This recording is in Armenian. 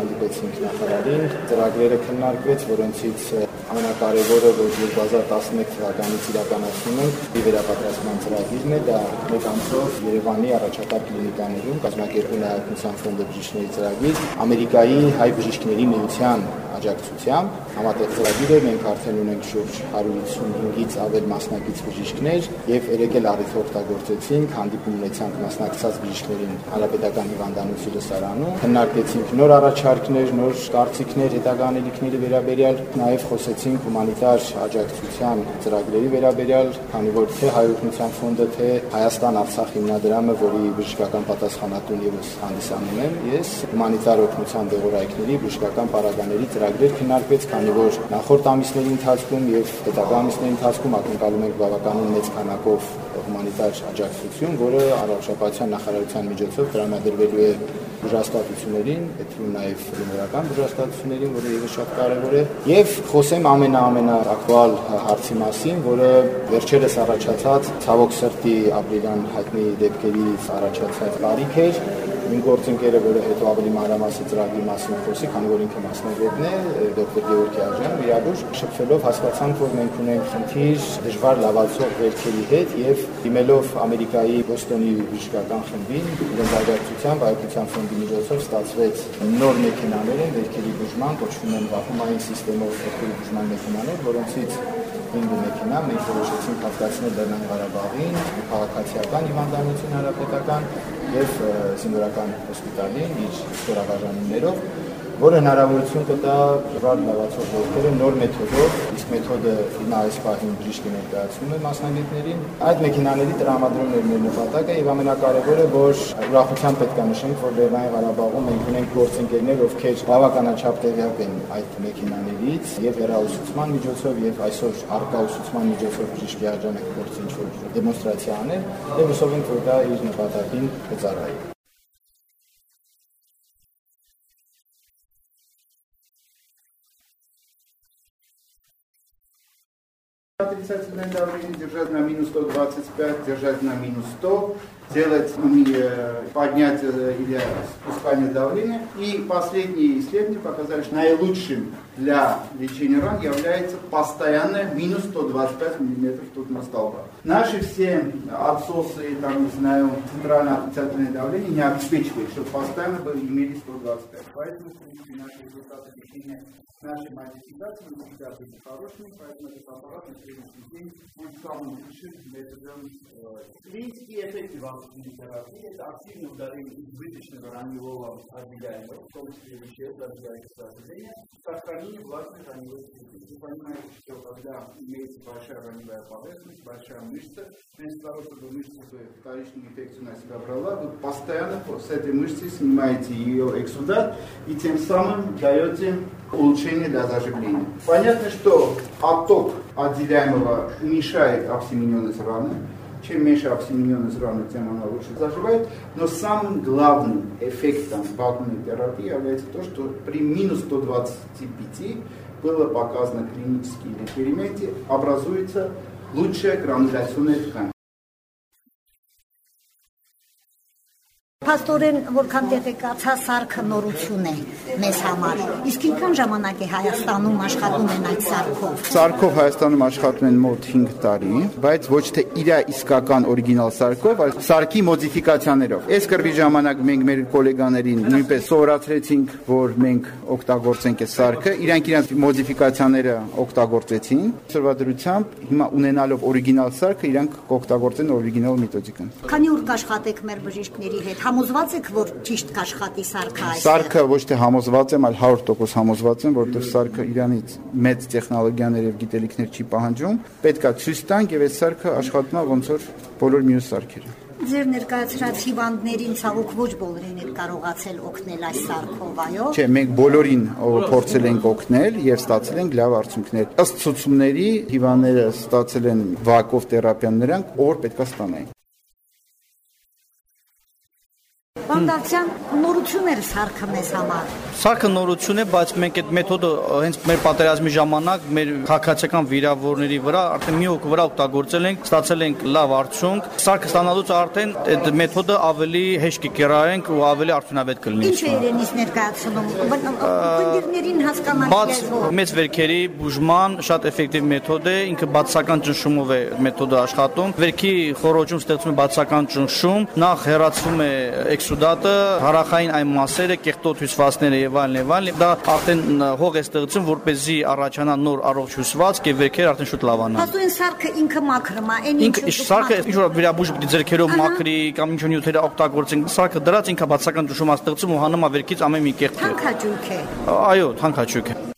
հանդիպեցինք նախարարին, ծրագրերը քննարկվեց, որոնցից ամենակարևորը, որ 2011 թվականից իրականացնում ենք, ի վերապատրաստման ծրագիրն է, դա մեկ ամսով Երևանի առաջատար կլինիկաներում կազմակերպում է հայտնության ֆոնդը բժիշկների ծրագիր, Ամերիկայի հայ բժիշկների միության աջակցությամբ համատեղ ծրագիր է մենք արդեն ունենք շուրջ 155-ից ավել մասնակից բժիշկներ եւ երեք էլ առիթ օգտագործեցինք հանդիպում ունեցանք մասնակցած բժիշկներին հանրապետական հիվանդանոցի լսարանում քննարկեցինք նոր առաջարկներ, նոր կարծիքներ, հետագա անելիքների վերաբերյալ, նաեւ խոսեցինք հումանիտար աջակցության ծրագրերի վերաբերյալ, քանի որ թե հայօգնության ֆոնդը, թե Հայաստան-Արցախ հիմնադրամը, որի բժշկական պատասխանատուն եւս հանդիսանում եմ, ես հումանիտար օգնության դեղորայքների բժշկական պարագաների ծրագրեր քննարկվեց, քանի որ նախորդ ամիսների ընթացքում եւ հետագա ամիսների ընթացքում ակնկալում ենք բավականին մեծ քանակով հումանիտար աջակցություն, որը առողջապահության նախարարության միջոցով տրամադրվելու է բժշկատություններին, հետո նաև լրական բժշկատություններին, որը եւս շատ կարեւոր է, եւ խոսեմ ամենաամենա ակտուալ հարցի մասին, որը վերջերս առաջացած ցավոք սրտի ապրիլյան հայտնի դեպքերից առաջացած տարիք էր, իմ գործընկերը, որը հետո ավելի մանրամասն ծրագրի մասին խոսի, քանի որ ինքը մասնագետն է, դոկտոր Գեորգի Աջյան, վիրաբույժ, շփվելով հասկացանք, որ մենք ունենք խնդիր դժվար լավացող վերքերի հետ եւ դիմելով Ամերիկայի Բոստոնի բժշկական խմբին, իրենց աջակցությամբ հայկական ֆոնդի միջոցով ստացվեց նոր մեքենաներ են վերքերի բուժման, կոչվում են վախումային համակարգով վերքերի բուժման մեքենաներ, որոնցից 5 մեքենա մենք որոշեցինք հատկացնել Լեռնային Ղարաբաղին, քաղաքացիական հիվանդանոցին հանրապետական եւ զինվորական հոսպիտալին իր ստորաբաժանումներով որը հնարավորություն կտա վար լավացող ողջերը նոր մեթոդով, իսկ մեթոդը հիմա այս պահին բժիշկի ներկայացնում է մասնագետներին։ Այդ մեքենաների տրամադրումներն է նպատակը եւ ամենակարևորը, որ ուրախությամբ պետք է նշենք, որ Լեռնային Ղարաբաղում մենք ունենք գործընկերներ, ովքեր բավականաչափ տեղյակ են այդ մեքենաներից եւ հեռաուսուցման միջոցով եւ այսօր արկա ուսուցման միջոցով բժիշկի փորձ ինչ որ դեմոնստրացիա անել եւ հուսով ենք, որ դա իր նպատակին կծառայի։ Отрицательное давление держать на минус 125, держать на минус 100, делать э, поднятие э, или спускание давления. И последние исследования показали, что наилучшим для лечения ран является постоянное минус 125 мм ртутного столба. Наши все отсосы, там, не знаю, центральное отрицательное давление не обеспечивает, чтобы постоянно имели 125. Поэтому, в принципе, наши результаты лечения Наши модификации всегда были хорошими, поэтому этот аппарат на сегодняшний день будет самым лучшим методом. Клинические эффекты терапии – это активное удаление избыточного раневого отделяемого, в том числе веществ, даже сожаления, сохранение влажной раневой среды. Вы понимаете, что когда имеется большая раневая поверхность, большая мышца, вместо того, чтобы мышца вторичную инфекцию на себя брала, вы постоянно с этой мышцы снимаете ее эксудат и тем самым даете улучшение для заживления. Понятно, что отток отделяемого уменьшает обсемененность раны. Чем меньше обсемененность раны, тем она лучше заживает. Но самым главным эффектом вакуумной терапии является то, что при минус 125 было показано клинически в эксперименте, образуется лучшая грануляционная ткань. Փաստորեն որքան տեղեկացա սարքը նորություն է մեզ համար։ Իսկ ինչքան ժամանակ է Հայաստանում աշխատում են այդ սարքով։ Սարքով Հայաստանում աշխատում են մոտ 5 տարի, բայց ոչ թե իր իսկական օրիգինալ սարքով, այլ սարքի մոդիֆիկացիաներով։ Այս կրվի ժամանակ մենք մեր գոլեգաներին նույնպես սովորացրեցինք, որ մենք օգտագործենք այս սարքը, իրանք իրենց մոդիֆիկացիաները օգտագործեցին։ Սովորադրությամբ հիմա ունենալով օրիգինալ սարքը, իրանք կօգտագործեն օրիգինալ մեթոդիկան։ Քանի ուր կաշխատեք մեր բժիշկների հետ համոզված եք, որ ճիշտ կաշխատի սարքը այս։ Սարքը ոչ թե համոզված եմ, այլ 100% համոզված եմ, որովհետև սարքը իրանից մեծ տեխնոլոգիաներ եւ գիտելիքներ չի պահանջում։ Պետքա ցույց տանք եւ այս սարքը աշխատում է ոնց որ բոլոր մյուս սարքերը։ Ձեր ներկայացրած հիվանդներին ցավոք ոչ բոլորին եք կարողացել օգնել այս սարքով, այո։ Չէ, մենք բոլորին փորձել ենք օգնել եւ ստացել ենք լավ արդյունքներ։ Ըստ ցուցումների հիվանդները ստացել են վակով թերապիան նրանք, որ պետքա ստանային։ Վանդալցյան նորություններ սարքը մեզ համար։ Սարքը նորություն է, բայց մենք այդ մեթոդը հենց մեր պատերազմի ժամանակ մեր քաղաքացիական վիրավորների վրա արդեն մի հոգու վրա օգտագործել ենք, ստացել ենք լավ արդյունք։ Սարքը ստանալուց արդեն այդ մեթոդը ավելի հեշտ կկերայենք ու ավելի արդյունավետ կլինի։ Ինչ է իրենից ներկայացնում։ Բնդիրներին հասկանալ Բաց մեծ վերքերի բուժման շատ էֆեկտիվ մեթոդ է, ինքը բացական ճնշումով է մեթոդը աշխատում։ Վերքի խորոջում ստեղծում է բացական ճնշում, նախ հեռացվում է էքսուդատը, հարախային այն մասերը, կեղտոտ հյուսվածքները եւ այլն եւ այլն։ Դա արդեն հող է ստեղծում, որ เป զի առաջանա նոր առողջ հյուսվածք եւ վերքերը արդեն շուտ լավանան։ Հասույն սարքը ինքը մաքրում է, այն Ինքը սարքը ինչ որ վիրաբույժ պիտի ձերքերով մաքրի կամ ինչ նյութերը օգտագործեն, սարքը դրած ինքը բացական ստեղծում ու հանում է վերքից ամեն մի կեղտ։ Թանկաճույք է։ Այո, թանկաճույք է։